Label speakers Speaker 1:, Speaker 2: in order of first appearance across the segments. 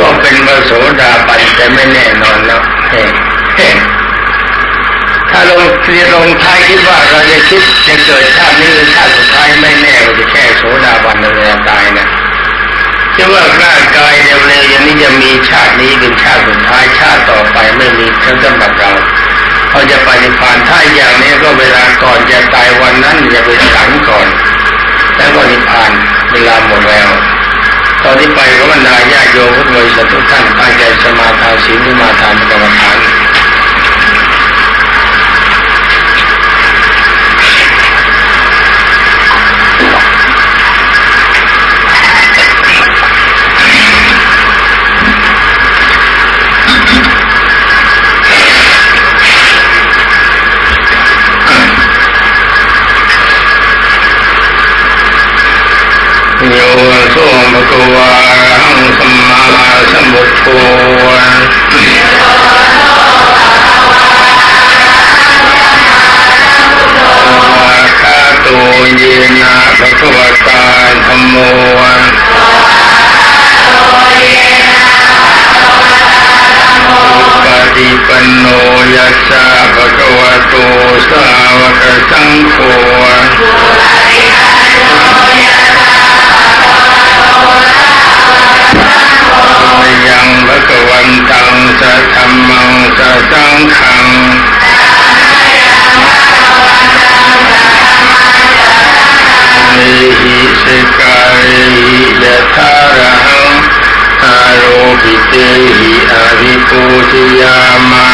Speaker 1: ก็เป็นพระโสดาบันแต่ไม่แน่นอนแล้วถ้าลงเรียนลงท้ายคิดว่าเราจะคิดจะเกิดชาตินี้หรือชาติสุดท้ายไม่แน่ว่าจะแค่โสดาบันเวลาตายนะจะว่าร่างกายเร็วๆอย่างนี้จะมีชาตินี้เป็นชาติสุดท้ายชาติต่อไปไม่มีทั้งสำหรับเราเขาจะไปนิพพานถ้าอย่างนี้ก็เวลาก่อนจะตายวันนั้นจะไปสังก่อน แล้วก็นิพพานเวลาหมดแล้ว ตอนนี้ไปก็บรรดาญาโยมทุกทุกท่านตั้งใจสมาทานศีลมาทานกรรมฐาน โยโสมะกวาหังสัมมาสัมพุทโธคาโตเยนะภะคะวะตาธรรมโมปฏิปันโนยัสสะภะคะวะโตสาวกสังโฆ ยังพระกวันตังสัทธรรมังสัสังขังเมหิสกาหิยะทาระหังอาโรหิเตหิอาภิปูชยามะ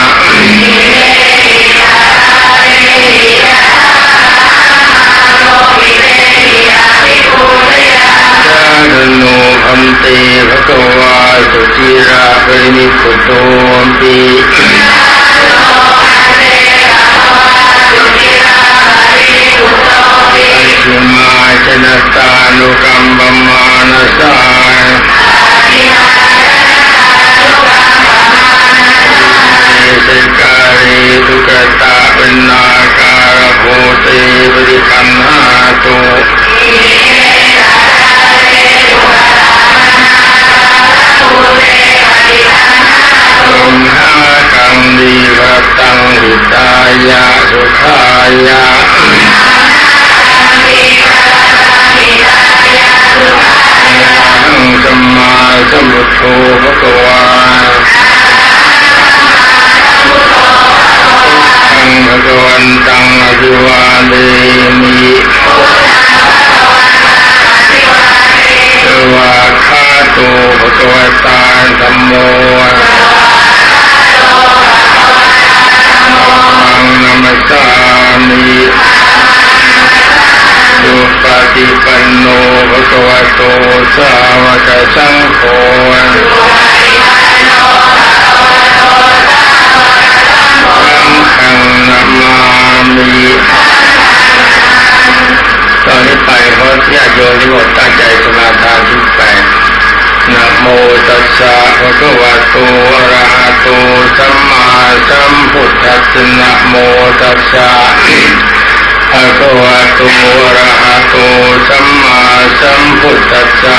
Speaker 1: สังโฆสังนามามิตอนนี้ไปเพราะญาติโยมที่หมดตั้งใจสมาทานทุกแปดนะโมตัสสะภะคะวะโตอะระหะโตสัมมาสัมพุทธัสสะนะโมตัสสะภะคะวะโตอะระหะโตสัมมาสัมพุทธัสสะ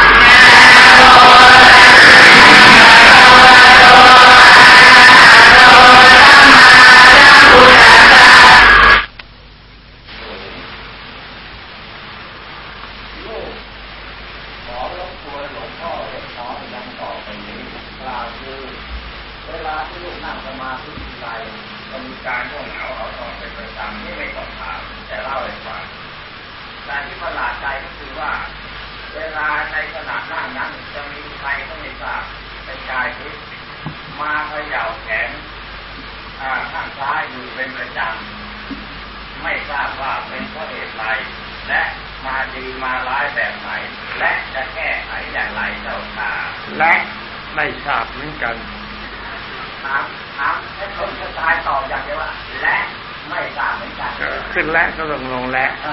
Speaker 2: ละา
Speaker 3: ยตอบอย่างเดียวว่าและไม่ทราบเหมือนกัน
Speaker 2: ขึ้นและก็ลงลงและ
Speaker 3: เอ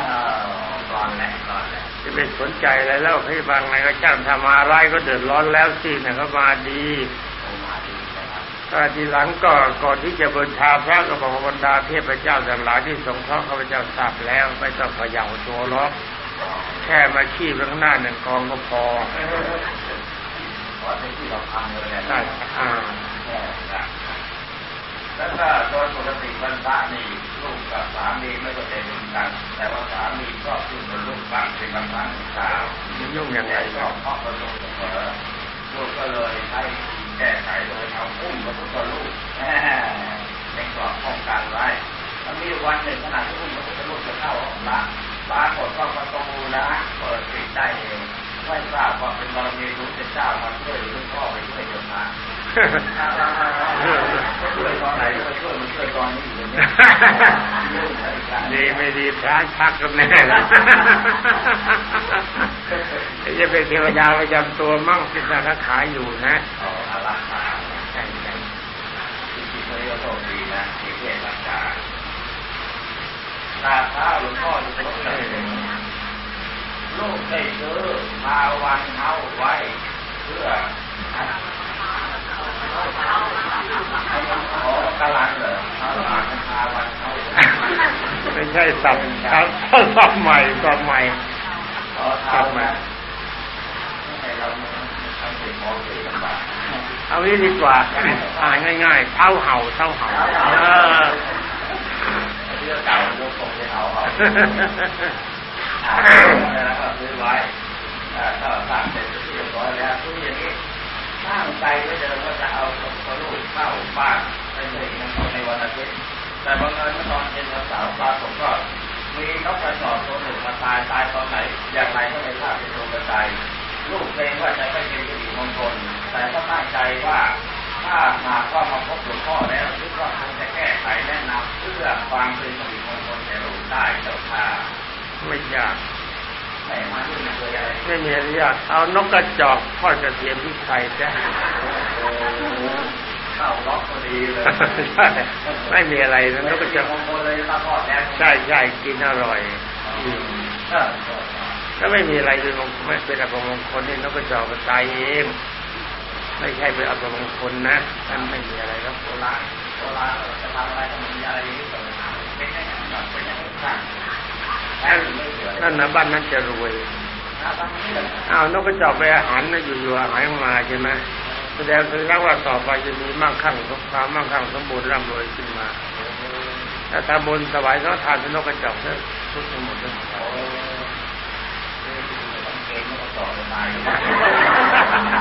Speaker 3: อก่อนแหละก่อนแหละ
Speaker 2: จะไปสนใจอะไรแล้วให้บางไงก็จ้างทำอะไรก็เดือดร้อนแล้วสินะก็มาดี
Speaker 3: โอ้มาดีนะครับ
Speaker 1: ก็ทีหลังก็ก่อนที่จะบูชาพระก็บอกว่าบรรดาเทพเจ้าทั้งหลายที่สงเคราะห์ข้าพเจ้าทราบแล้วไม่ต้องเขย่าตัวล็อกแค่มาขี้ข้างหน้าหนึ่งกองก็พอ
Speaker 3: ขอให้ที่เราทำเลยนะ
Speaker 1: ใช่อ่า
Speaker 3: แล้วก็โดยปกติบรรพนี่ลูกกับสามีไม่ก็เป็นกัน แต่ว่าสามีก็ขึ้นบนลูกบ้างเป็นบางครั้งคราว
Speaker 1: มันยุ่งยังไง
Speaker 3: ก็
Speaker 1: ก็
Speaker 3: เพราะประสบเสมอลูกก็เลยใช้แก้ไขโดยเอาอุ้มพระพุทธรูปในกรอบป้องกันไว้แล้วมีวันหนึ่งขณะที่อุ้มพระพุทธรูปจะเข้าออกละปรากฏว่าประตูนะเปิดปิดได้เองไม่ทราบว่าเป็นบารมีรู้เป็นเจ้ามาช่วยหรือ ดีไม่
Speaker 1: ดีพระชักกันแน่ละจะเป็นเทวดาประจำตัวมั่งเป็นสารขายอยู่นะ
Speaker 3: เอารักขา
Speaker 1: ใช่ใช่
Speaker 3: จริงๆเขาเรียกว่นะที่เทศรักษาข้าหลวงพ่อที่เขาเลยลูกได้ซื้อมาวันเฮาไว้ เพื่อ ขอกำลังเหรอเอาอ่านพาวัน
Speaker 1: ไม่ใช่สับครับสับใหม่สับใหม่
Speaker 3: ขอเท้านะให้เราทำสิ่งมองสิ่งลำบาก
Speaker 1: เอางี้ดีกว่าอ่านง่ายๆเท่าเห่าเท่าเห่าเออ
Speaker 3: เรื่องเก่าเรื่องผมที่เขาเขาอ่าซื้อไว้ ทราบเป็นตัวกระจายลูกเกรงว่าจะไม่เป็นสิริมงคลแต่ก็ตั้งใจว่าถ้าหากว่ามาพบหลวงพ่อแล้วคิดว่าคงจะแก้ไขแนะนำเพื่อความเป็นสิริมงคลแก่ลูกได้เจ้าค่ะ
Speaker 1: ไม่ยาก
Speaker 3: ไม่มาที่ไม่เคยอะไร
Speaker 1: ไม่มีอะไรยากเอานกกระจอกทอดกระเทียมพริกไทยจ้ะ
Speaker 3: เข้าล็อกพอดีเลย
Speaker 1: ใช่ไม่มีอะไรนะนกกระจอก
Speaker 3: มงคลเลยมาทอดแล้ว
Speaker 1: ใช่ใช่กินอร่อยอืม
Speaker 3: เออ
Speaker 1: ถ้าไม่มีอะไรเป็นมงไม่เป็นอัปมงคลนี่นกกระจอกมันตายเอง ไม่ใช่เป็นอัปมงคลนะนั่นไม่มีอะไรครับโบราณ
Speaker 3: โบราณจะทำอะไรก็มีอะไรที่ต้องทำเป็นอย่างนั้นแบบเป็นอย่างนั้นแค่
Speaker 1: นั่นนะบ้านนั้นจะรวยอ้าวนกกระจอกไปอาหารนะอยู่ๆอาหารมาใช่ไหมแสดงถึงแล้วว่าต่อไปจะมีมั่งคั่งสมความมั่งคั่งสมบูรณ์ร่ำรวยขึ้นมาถ้าทำบุญถวายสังฆทานเป็นกกระจอกเถอะทุกทั้งหมดเลย
Speaker 3: โอ้ต้องเก่ง ต้องต่อไป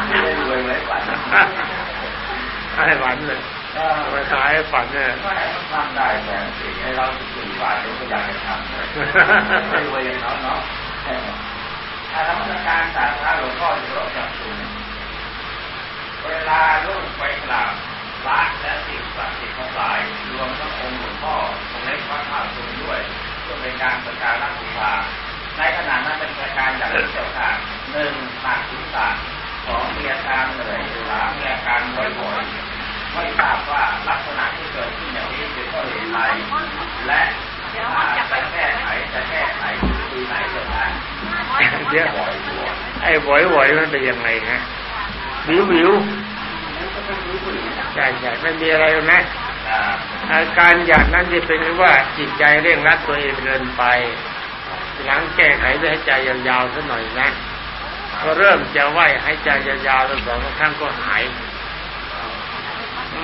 Speaker 3: ไม่ได้รวยไว้ก่อน
Speaker 1: ให้ฝันเลยไปขายให้ฝันเนี่ย
Speaker 3: ก็ให้มันทำได้แต่สิ่งให้เราสี่บาทเราก็อยากจะทำเลยไม่รวยอย่างเขาเนาะถ้าทำการสาธารณหลวงพ่อจะลดจากสูงเวลาลูกไปกราบพระและสิ่งศักดิ์สิทธิ์ทั้งหลายรวมทั้งองค์หลวงพ่อองค์เล็กพระธาตุสูงด้วยเพื่อเป็นการประการรักษา ในขณะนั้นเป็นประการอย่างเจ้าค่ะหนึ่งหนักศีรษะสองมีอาการเหนื่อยสามมีอาการบ่อยๆไม่ทราบว่าลักษณะที่เกิดขึ้นอย่างนี้เป็นเพราะเหตุใดและถ้าจะแก้ไขจะแก้ไขวิธีไหนก็ได้
Speaker 1: เดี๋ยว
Speaker 3: บ่อยตัว
Speaker 1: ไอ้หวอยหวอยมันเป็นยังไงฮะวิววิวใช่ใช่ไม่มีอะไรหรอกนะ
Speaker 3: อ่า
Speaker 1: อาการอย่างนั้นจะเป็นว่าจิตใจเร่งรัดตัวเองเกินไป หลังแก้ไขด้วยให้ใจยาวๆสักหน่อยนะพอเริ่มจะไหวให้ใจยาวๆสักสองครั้งก็หาย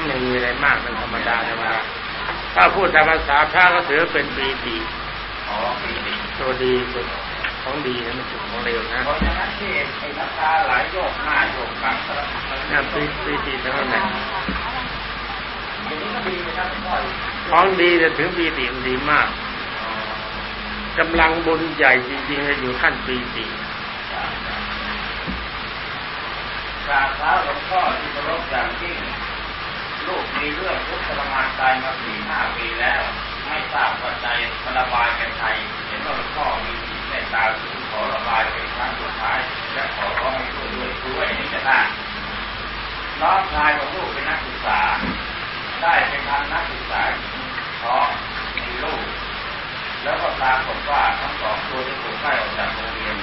Speaker 1: ไม่มีอะไรมากเป็นธรรมดาธรรมดาถ้าพูดตามภาษาพระก็ถือเป็นปีติ
Speaker 3: อ๋อปีติ
Speaker 1: ตัวดีสุดของดีนะไม่ใช่ของเลวนะ
Speaker 3: เพราะฉะนั้นที่ไอ้น้ำตาไหลโยกหน้าโยกหลังสลับสลับ
Speaker 1: น่าปีปีติทั้งนั้นแหละ
Speaker 3: อย่างนี้ก็ดีนะครับหลวงพ่อ
Speaker 1: ของดีจะถึงปีติมันดีมาก กำลังบุญใหญ่จริงๆอยู่ขั้นปีติ
Speaker 3: กราบเท้าหลวงพ่อที่เคารพอย่างยิ่งลูกมีเรื่องทุกข์ทรมานใจมาสี่ห้าปีแล้ว ไม่ทราบว่าใจมระบายเป็นใครเห็นว่าหลวงพ่อมีจิตเมตตาสูงขอระบายเป็นครั้งสุดท้าย และขอร้องให้ช่วยด้วยช่วยนี่จะได้น้องชายของลูกเป็นนักศึกษา ได้เป็นทำนักศึกษาเพราะมีลูก แล้วก็ปรากฏว่าทั้งสองตัวได้ถูกไล่ออกจากโรงเรียน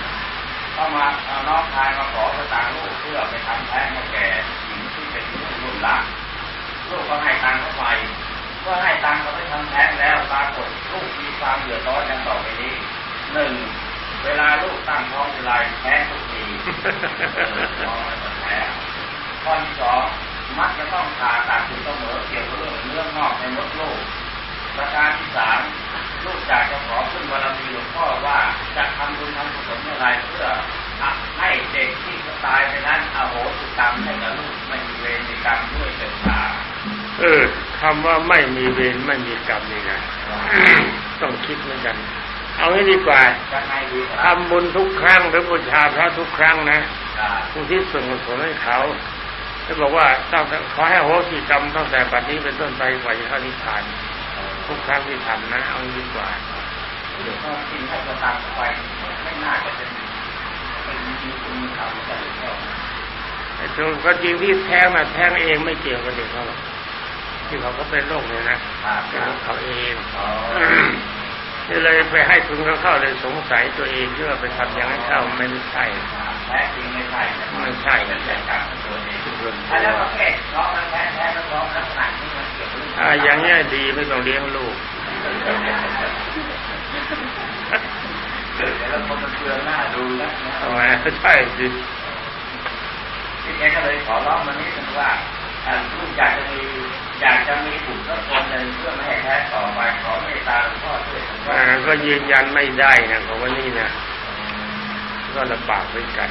Speaker 3: เข้ามาเอาน้องชายมาขอสตางค์ลูกเพื่อไปทำแท้งให้แก่หญิงที่เป็นลูกรุ่นหลังลูกก็ให้ตังค์เข้าไปเมื่อให้ตังค์เขาไปทำแท้งแล้วปรากฏลูกมีความเดือดร้อนอย่างต่อไปนี้หนึ่งเวลาลูกตั้งท้องทีไรแท้งทุกทีท้องมันแท้ข้อที่สองมักจะต้องผ่าตัดอยู่เสมอเกี่ยวกับเรื่องเรื่องอกในมดลูกประการที่สาม ลูกจากจะขอขึ้นบารมีหลวงพ่อว่าจะทำบุญทำกุศลอะไรเพื่อให้เด็กที่จะตายไปนั้นอโหสิกรรมให้กับลูกไม่มีเวรมีกรรมด้วยเถิดค่ะ
Speaker 1: เออคำว่าไม่มีเวรไม่มีกรรมนี่นะต้องคิดเหมือนกัน เอางี้ดีกว่า
Speaker 3: จะไงดีค
Speaker 1: ทำ
Speaker 3: รับ
Speaker 1: บุญทุกครั้งหรือบูชาพระทุกครั้งนะ
Speaker 3: อ่า
Speaker 1: ผู้ที่ส่วนกุศลให้เขาจะบอกว่าต้องขอให้โหสิกรรมตั้งแต่บัดนี้เป็นต้นไปกว่าจะเข้านิพพาน ทุกครั้งที่ทำนะเอางี้ดีกว่า
Speaker 3: เดี๋ยวก็กินให้ประทานเข้าไปไม่น่าจะเป็นเป็นมีคุณมีธรรมกันหรือเปล่า
Speaker 1: ไอ้ตัวก็จริงที่แท้งนะแท้งเองไม่เกี่ยวกับเด็กเขาหรอกที่เขาก็เป็นโรคเนี่ยนะ
Speaker 3: อ่า
Speaker 1: เป็นของเขาเอง
Speaker 3: อ๋อ
Speaker 1: นี่เลยไปให้ทุนเขาเข้าเลยสงสัยตัวเองที่ว่าไปทำอย่างนั้นเข้าไม่ใช่
Speaker 3: แท้จริงไม่ใช่
Speaker 1: ไม่ใช่
Speaker 3: เป็นแต่การของตัวเอง
Speaker 1: ทุกคน
Speaker 3: ถ้าแล้วประเภทน้องนั้นแท้แท้แล้วน้องลักษณะนี้ มันเกี่ยวกับเรื่อง
Speaker 1: อ่าอย่างเงี้ยดีไม่ต้องเลี้ยงลูก
Speaker 3: เกิดแล้วคนมันเปลืองหน้าดูแล้ว
Speaker 1: ทำไมใช่สิ
Speaker 3: ที่แกก็เลยขอร้องมานิดนึงว่าลูกอยากจะมีอยากจะมีบุตรสักคนหนึ่งเพื่อไม่ให้แท้ต่อไปขอเมตตาหลวงพ่อช่วยผม
Speaker 1: อ่าก็ยืนยันไม่ได้นะของวันนี้นะก็ลำบากเหมือนกัน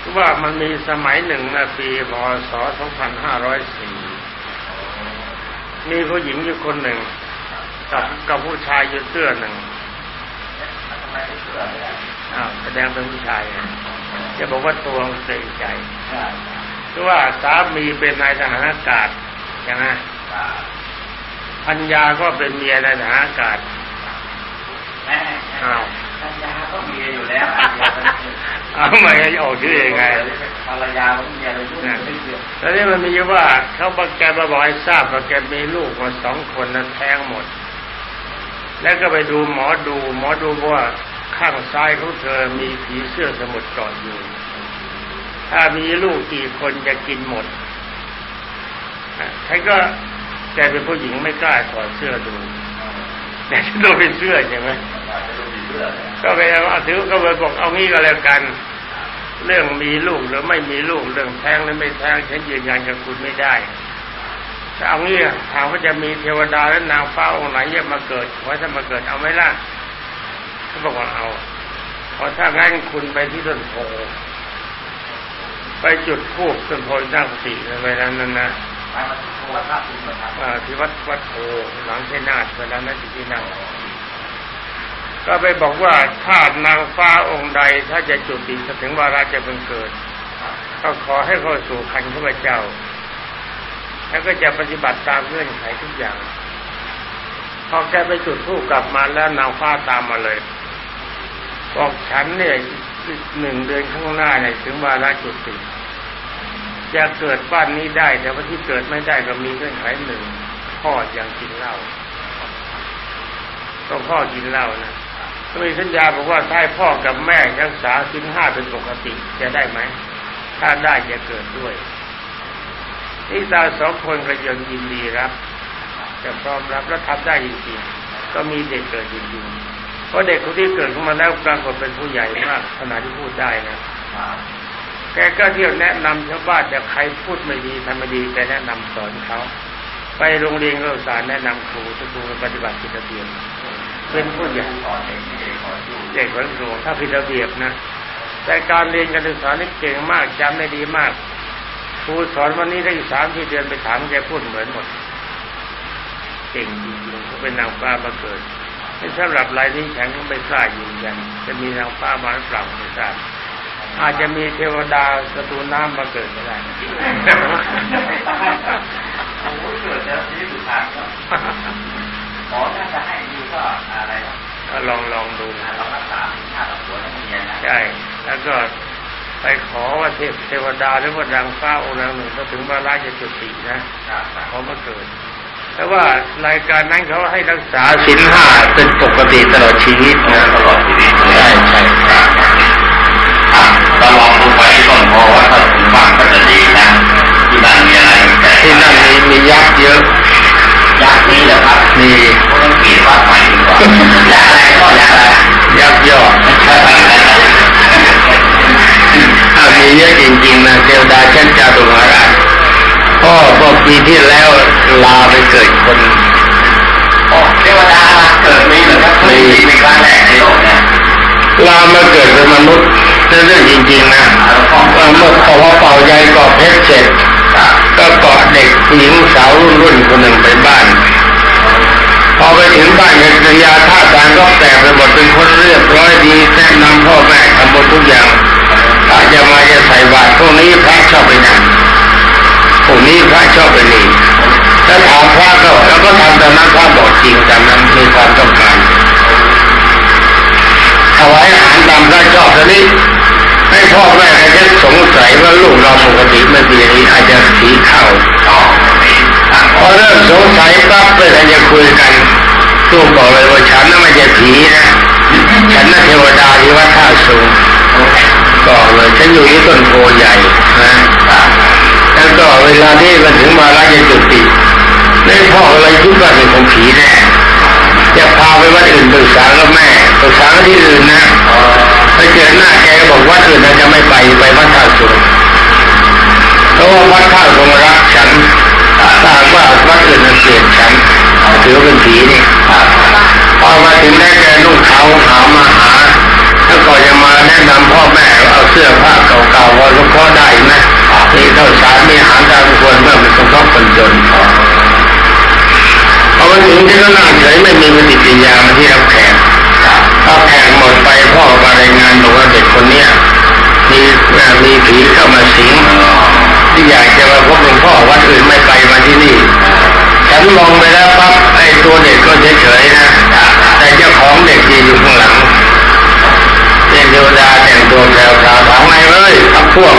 Speaker 1: คือว่ามันมีสมัยหนึ่งนะปีพศ 2504 มีผู้หญิงอยู่คนหนึ่ง กับกับผู้ชายอยู่เสื้อหนึ่ง
Speaker 3: ทำไมไม่เชื่อไม่ได้
Speaker 1: อ้าวแสดงเป็นผู้ชายนะจะบอกว่าตัวเกรงใจคือว่าสามีเป็นนายทหารอากาศใช่ไหมพัญญาก็เป็นเมียนายทหารอากาศ
Speaker 3: แม่
Speaker 1: อ้าว
Speaker 3: ภรรยาก็มีอยู่แล้ว
Speaker 1: เอาไม่ให้ออกชื่อยังไง
Speaker 3: ภรรยาก็มีอะไรยุ่งไม่เกี่ยว
Speaker 1: แล้วนี่มันมีอยู่ว่าเขาบอกแกมาบอกให้ทราบว่าแกมีลูกมาสองคนนั้นแท้งหมด แล้วก็ไปดูหมอดู หมอดูบอกว่าข้างซ้ายของเธอมีผีเสื้อสมุทรเกาะอยู่ ถ้ามีลูกกี่คนจะกินหมดอะใครก็แกเป็นผู้หญิงไม่กล้าถอดเสื้อดู แต่ฉันต้องเป็นเสื้อใช่ไหม
Speaker 3: จะดูดีเรื่อง
Speaker 1: ก็ไปเอาถือก็เลยบอกเอางี้ก็แล้วกัน เรื่องมีลูกหรือไม่มีลูกเรื่องแท้งหรือไม่แท้งฉันยืนยันกับคุณไม่ได้แต่เอางี้ถามว่าจะมีเทวดาและนางฟ้าองค์ไหนจะมาเกิดขอให้ท่านมาเกิดเอาไหมล่ะเขาบอกว่าเอาพอถ้างั้นคุณไปที่ต้นโพไปจุดธูปต้นโพตั้งสติในเวลานั้นนะ
Speaker 3: ไปมาทุกวัดพระคุณมาท
Speaker 1: อ่าที่วัดวัดโพหลังเทนาดเวลานั้นที่นั่ง ก็ไปบอกว่าถ้านางฟ้าองค์ใด ถ้าจะจุติถึงวาระจะเป็นเกิด ก็ขอให้เข้าสู่คันข้าพเจ้า แล้วก็จะปฏิบัติตามเงื่อนไขทุกอย่าง พอแกไปจุดธูปกลับมาแล้วนางฟ้าตามมาเลยบอกฉันเนี่ยหนึ่งเดือนข้างหน้าเนี่ยถึงวาระจุติจะเกิดบ้านนี้ได้ แต่ว่าที่เกิดไม่ได้ก็มีเงื่อนไขหนึ่งพ่อยังกินเหล้าก็พ่อกินเหล้านะ ก็มีสัญญาบอกว่าถ้าพ่อกับแม่รักษาสินห้าเป็นปกติจะได้ไหม ถ้าได้จะเกิดด้วยนี่ตาสองคนก็ยังยินดีรับจะพร้อมรับแล้วทำได้จริงๆก็มีเด็กเกิดจริงๆเพราะเด็กคนที่เกิดขึ้นมาแล้วปรากฏเป็นผู้ใหญ่มากขนาดที่พูดได้นะแกก็เที่ยวแนะนำชาวบ้านแต่ใครพูดไม่ดีทำไม่ดีแกแนะนำสอนเขา ไปโรงเรียนก็สารแนะนำครูทุกครูปฏิบัติผิดรเบียบ เป็นผู้ใหญ่
Speaker 3: ขอเด็กเด็กขออยู่
Speaker 1: เด็กเหมือนครูถ้าผิดระเบียบนะ แต่การเรียนการศึกษานี่เก่งมากจำได้ดีมากครูสอนวันนี้ได้สามที่เดือนไปถามแกพูดเหมือนหมดเก่งจริงๆเขาเป็นนางฟ้ามาเกิดในสำหรับรายนี้ฉันก็ไม่กล้ายืนยันจะมีนางฟ้ามาหรือเปล่าไม่ทราบอาจจะมีเทวดาประตูน้ำมาเกิดก็ได้
Speaker 3: โอ้โหเกิดแล้วที่สุดทางก็ขอถ้าจะให้ดี ก็อะไรนะ
Speaker 1: ก็ลองลองดู
Speaker 3: เรารักษาถ้าเราปวดแล้วมันเย็นนะ
Speaker 1: ใช่ แล้วก็ไปขอว่าเทพเทวดาหรือว่านางฟ้าองค์หนึ่งถ้าถึงวาระจะจุตินะเขามาเกิดแต่ว่ารายการนั้นเขาให้รักษาศีลห้าเป็นปกติตลอดชีวิตนะ
Speaker 4: ตลอดชีวิต
Speaker 1: ใช่ใช่
Speaker 4: เราลองดูไปที่ต้นโพว่าถ้าถึงบ้านก็จะดีนะที่บ้านมีอะไรแปลก
Speaker 1: มียักษ์เยอะ
Speaker 3: ยักษ์นี้เหรอครับ
Speaker 1: มี
Speaker 3: ด่าอะไรก็ยักษ์อะไร
Speaker 1: ยักยอดถ้ามีเยอะจริงๆนะเทวดาเช่นจาตุมาราชพ่อพอปีที่แล้วลาไปเกิดคน
Speaker 3: โอ้เทวดาเกิดมีเหรอครับมีเป็นครั้งแรกในโลกเนี่ย
Speaker 1: ลามาเกิดเป็นมนุษย์นั่นเรื่องจริงๆนะเมื่อเมื่อพอเป่าใยเกาะเพชรเสร็จก็เกาะเด็กหญิงสาวรุ่นรุ่นคนหนึ่งไปบ้าน พอไปถึงบ้านกันยาท่าทางก็แปลกไปหมดเป็นคนเรียบร้อยดีแนะนำพ่อแม่ทำหมดทุกอย่างถ้าจะมาจะใส่บาตรพวกนี้พระชอบไปนั่งพวกนี้พระชอบไปนี่ถ้าถามพระก็แล้วก็ทำตามนั้นพระบอกจริงตามนั้นมีความต้องการถวายอาหารตามพระชอบทีนี้ให้พ่อแม่ก็จะสงสัยว่าลูกเราปกติไม่เป็นอย่างนี้อาจจะผีเข้าพอเริ่มสงสัยเราจะคุยกันลูกบอกเลยว่าฉันน่ะไม่ใช่ผีนะฉันน่ะเทวดาที่วัดท่าสูงบอกเลยฉันอยู่ที่ต้นโพใหญ่นะแล้วก็เวลาที่มันถึงมาแล้วจะจุติในพ่ออะไรคิดว่าเป็นของผีแน่จะพาไปวัดอื่นปรึกษากับแม่ปรึกษาที่อื่นนะไปเจอหน้าแกบอกวัดอื่นจะไม่ไปไปวัดท่าสูงเพราะว่าวัดท่าสูงรักฉัน ถ้าหากว่าวัดอื่นมันเกลียดฉันถือเป็นผีนี่พอมาถึงได้แกนุ่งขาวหามาหาแล้วก็จะมาแนะนำพ่อแม่เอาเสื้อผ้าเก่าๆพอลูกพ่อได้ไหมมีข้าวสารมีอาหารตามควรเมื่อมันสงเคราะห์คนจนพอมาถึงที่ก็นั่งเฉยไม่มีปฏิกิริยามาที่รับแขกพอแขกหมดไปพ่อมารายงานบอกว่าเด็กคนเนี้ยมีมีผีเข้ามาสิงที่อยากจะมาพบหลวงพ่อวัดอื่นไม่ ฉันมองไปแล้วปั๊บไอ้ตัวเด็กก็เฉยๆนะ แต่เจ้าของเด็กยืนอยู่ข้างหลังเป็นเทวดาแต่งตัวแถวๆถามไงเอ้ยพักพวก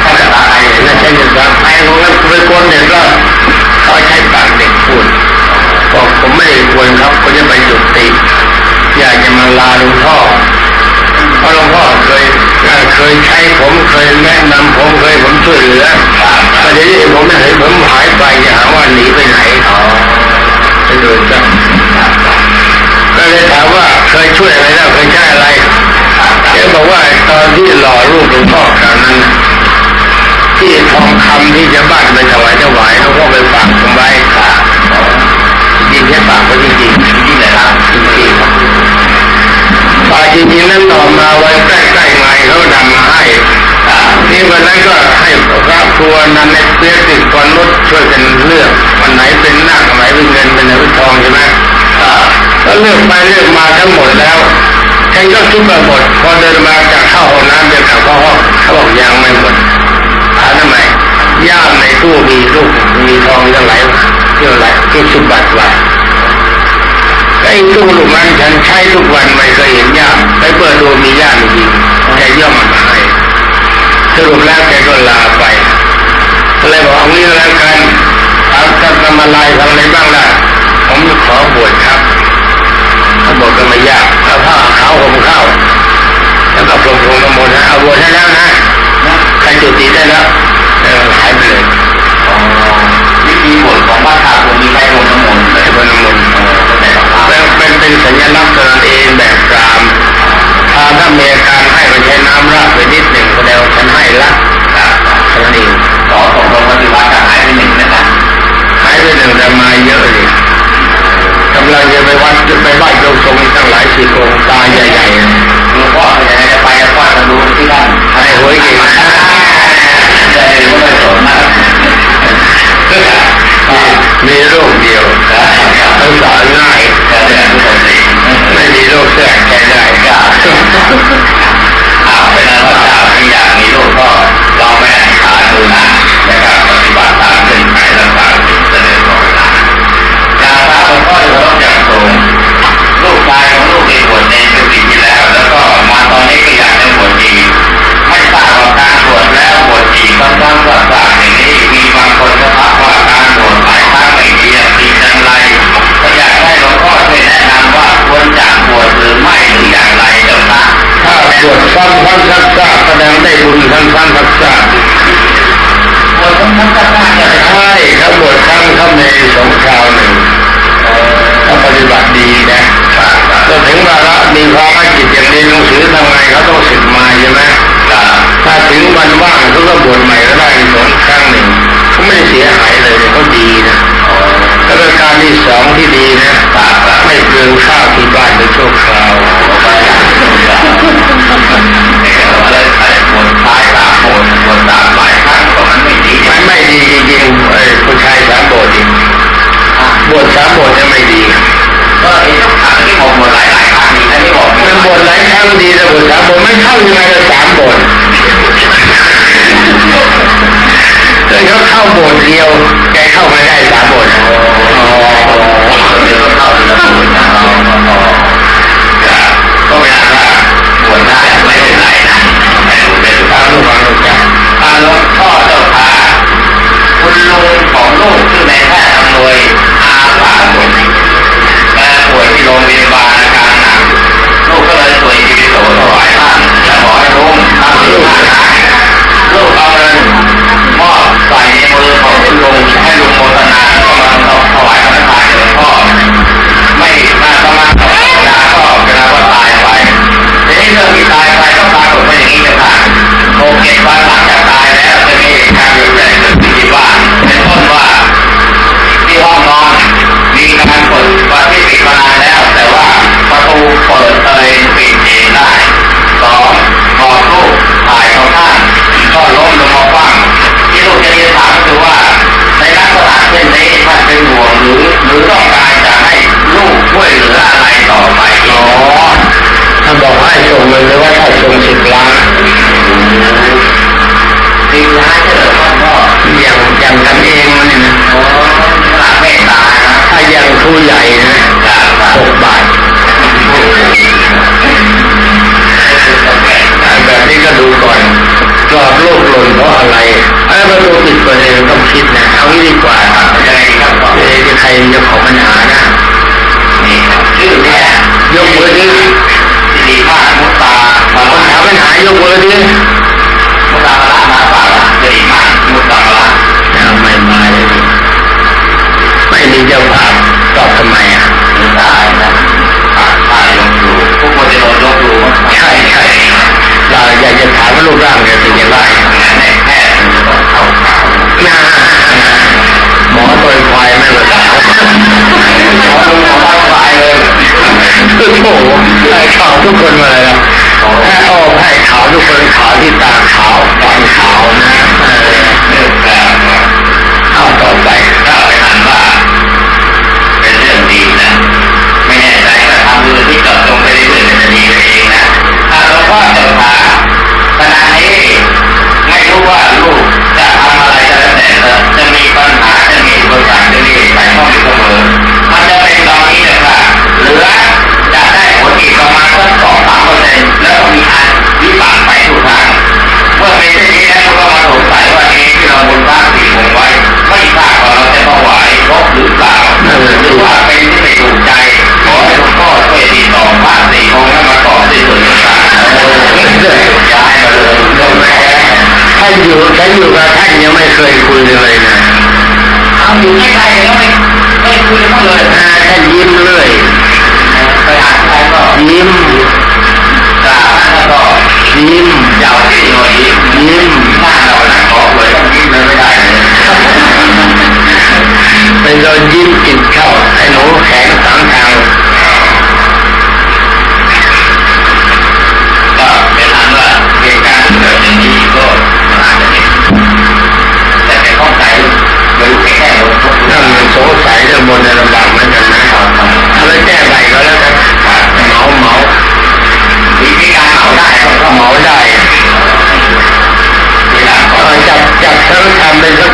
Speaker 1: เขาจะตายนะใช่ไหมครับไอ้พวกนั้นไปกนเด็กแล้วเขาใช้ปากเด็กพูดบอกผมไม่ได้ควรครับเขาจะไปจุดติอยากจะมาลาหลวงพ่อ เพราะหลวงพ่อเคยเคยใช้ผมเคยแนะนำผมเคยผมช่วยเหลือแต่เดี๋ยวนี้ผมไม่เห็นผมหายไปอย่าหาว่าหนีไปไหนไปดูกันก็เลยถามว่าเคยช่วยอะไรแล้วเคยใช้อะไรแกบอกว่าตอนที่หล่อรูปหลวงพ่อคราวนั้นที่ทองคำที่จะบ้านไปถวายถวายหลวงพ่อไปฝากผมไว้ค่ะจริงแค่ฝากไว้จริงๆ จริงๆนั้นต่อมาไว้ใกล้ๆไงเขานำมาให้นี่วันนั้นก็ให้ครอบครัวนั้นในเพื่อติดคนรถช่วยกันเลือกวันไหนเป็นหน้าวันไหนเป็นเงินเป็นเป็นทองใช่ไหมก็เลือกไปเลือกมาทั้งหมดแล้วฉันก็คิดว่าหมดพอเดินมาจากเข้าห้องน้ำจะกลับเข้าห้องเขาบอกยังไม่หมดถามทำไมย่ามในตู้มีลูกมีทองจะไหลเยอะไหลที่สุบัติไว้ ไอ้ตู้ลูกนั้นฉันใช้ทุกวันไม่เคยเห็นยามไปเปิดดูมียามจริงแกย่อมมาให้สรุปแล้วแกก็ลาไปก็เลยบอกเอางี้แล้วกันทำทำมาลายทำอะไรบ้างล่ะผมขอบวชครับเขาบอกก็ไม่ยากเอาผ้าขาวห่มข้าแล้วก็พรมพรมน้ำมนต์นะเอาบวชได้แล้วนะใครจุดติได้แล้วเออหายไปเลย
Speaker 3: อ๋อวิธีบทของพระธาตุมีใช้ลง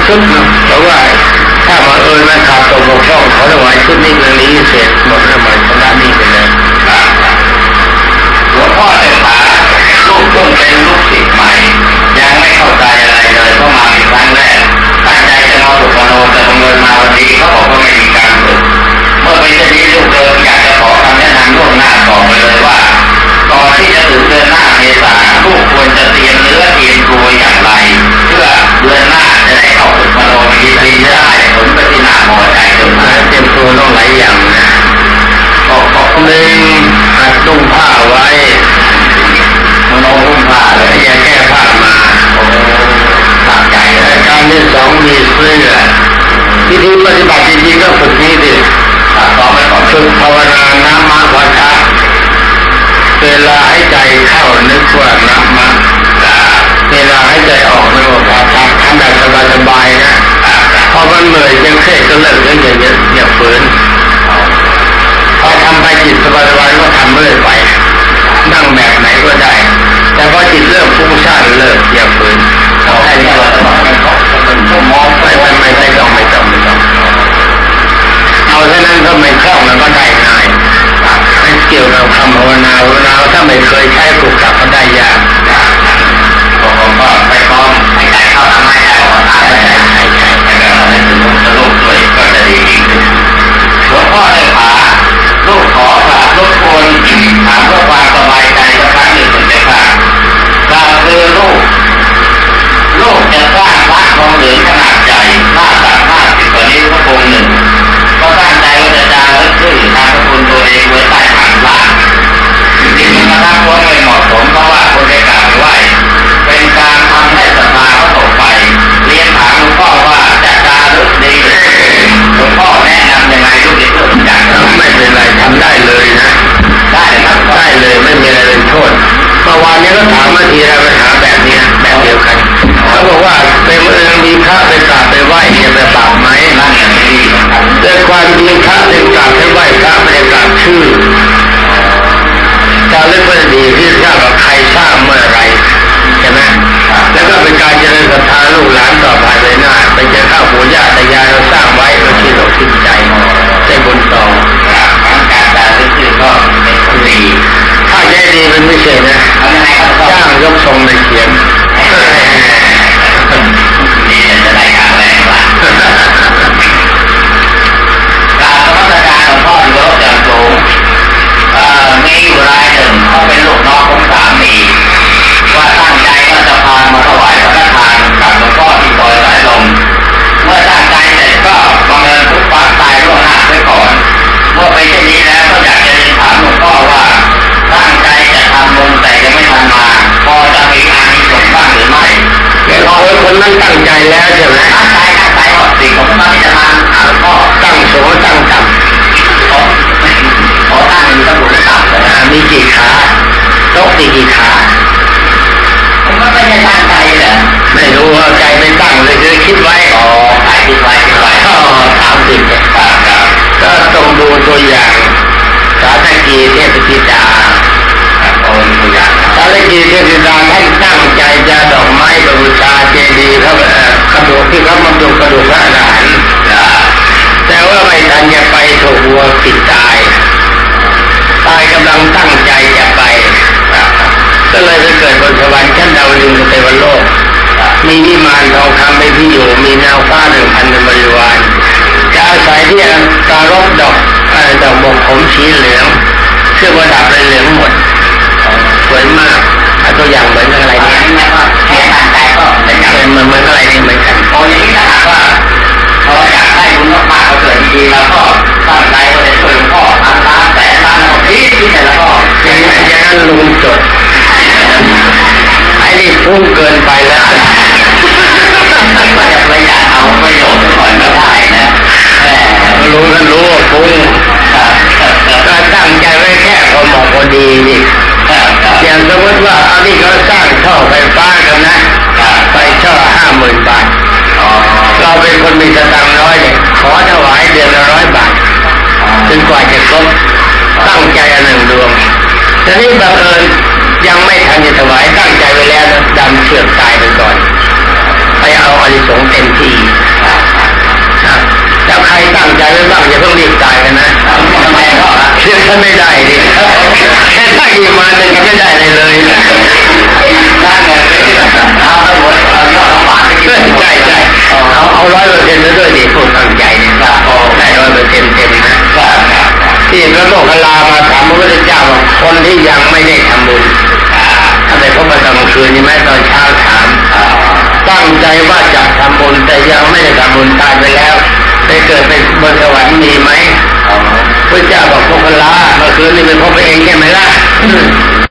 Speaker 1: ชุดนะเพราะว่าถ้ามาเอิญมาขาดตกบกพร่องเขาถวายชุดนี้เรื่องนี้เสร็จหมดแล้วมันชำระหนี้ไปเลย
Speaker 3: หลวงพ่อเดินมาลูกเพิ่งเป็นลูกศิษย์ใหม่ ยังไม่เข้าใจอะไรเลยก็มาเป็นครั้งแรกตั้งใจจะมาฝึกมโนแต่บังเอิญมาวันนี้เขาบอกว่าไม่มีการฝึกเมื่อเป็นเช่นนี้ลูกเดิมอยากจะขอคำแนะนำล่วงหน้าต่อไปเลยว่า ก่อนที่จะถึงเดือนหน้าเมษาลูกควรจะเตรียมเนื้อเตรียมตัวอย่างไร เพื่อเดือนหน้าจะได้เข้าฝึกมโนมีตรีได้ผลปฏินาพอใจจนมา
Speaker 1: เตรียมตัวต้องหลายอย่างนะ
Speaker 3: ก็ก็
Speaker 1: หนึ่งหัดนุ่งผ้าไว้
Speaker 3: มโนรุ่งผ้าเลย
Speaker 1: อย่าแก้ผ้ามา
Speaker 3: โอ้ตั้งใจเล
Speaker 1: ยการที่สองมีเสื้อวิธีปฏิบัติจริงๆก็ฝึกนี้ดิต่อไปก่อนฝึ
Speaker 3: ก
Speaker 1: ภาวนานะ
Speaker 3: มะวะทะเวลา
Speaker 1: ให้ใจ
Speaker 3: เข้านึกว่านะม ต๊ะมี
Speaker 1: กี
Speaker 3: ขาผมก็ไม่ได้ตั้งใจเหรอ
Speaker 1: ไม่รู้ว่าใจไม่ตั้งเลยคือคิดไว้
Speaker 3: อ๋อใครคิดไว้คิดไว้
Speaker 1: ก็สามสิบเนี่ย
Speaker 3: ครับ
Speaker 1: ก็ต้องดูตัวอย่างสาธกีเทพธิดา
Speaker 3: รับโอ้ยตัวอย่างนะ
Speaker 1: สาธกีเทพธิดาท่านตั้งใจจะดอกไม้บูชาเจดีย์พระเอ่อกระดูกที่เขาบรรจุกระดูกพระอรหัน การรบดอกเอ่อดอกบกผมสีเหลืองเครื่องประดับเลยเหลืองหมดสวยมากเอาตัวอย่างเหมือนอะไร
Speaker 3: อัน
Speaker 1: เนี่ย
Speaker 3: นี้ก็แค่ตั้งใจก็เป็นอย่าง
Speaker 1: เป็นเหมือนเหมือนอะไรเนี่ยเหมือนกัน
Speaker 3: โอ้ยอย่างนี้ถ้าหากว่าเราอยากได้บุญมากๆเราเกิดดีๆเราก็ตั้งใจว่าจะช่วยหลวงพ่อทำร้านแต่ร้านเราที่ที่แต่ละก็
Speaker 1: อย่างนั้นอย่างนั้นลุงจดไอ้นี่พุ่งเกินไปแล้ว
Speaker 3: ก็จะประหยัดเอาประโยชน์ก่อนก็ได้นะแห ม
Speaker 1: ลุงก็รู้ว่าพุ่ง
Speaker 3: ครับครับครับ
Speaker 1: ก็ตั้งใจไว้แค่พอเหมาะพอดีนี่อย่างสมมติว่าเอานี่เขาสร้างท่อไฟฟ้ากันนะไฟช่อห้าหมื่นบาทเราเป็นคนมีสตังค์น้อยเนี่ยขอถวายเดือนละร้อยบาทจนกว่าจะครบตั้งใจอันหนึ่งดวงทีนี้บังเอิญยังไม่ทันจะถวายตั้งใจไว้แล้วดำเชือกตายไปก่อน ไปเอาอานิสงเต็มที่ นไม่ได้ดิแค่ตั้งอีมาเนี่ยไม่ได้เลยเลย
Speaker 3: นั่นไงเอาไปหมดเอายอดบาท
Speaker 1: ใช่ใช่เอาเอาร้อยเปอร์เซ็นต์ด้วยดิพูดตั้งใจเนี่ยได้ร้อยเปอร์เซ็นต์เต็มนะที่พระโมคคัลลามาถามพระพุทธเจ้าว่าคนที่ยังไม่ได้ทำบุญถ้าไปพบมาตอนคืนใช่ไหมตอนเช้าถามตั้งใจว่าจะทำบุญแต่ยังไม่ได้ทำบุญตายไปแล้วไปเกิดเป็นบนสวรรค์มีไหม พระเจ้าบอกพวกพลาเมื่อคืนนี่เป็นพบเองใช่ไหมล่ะ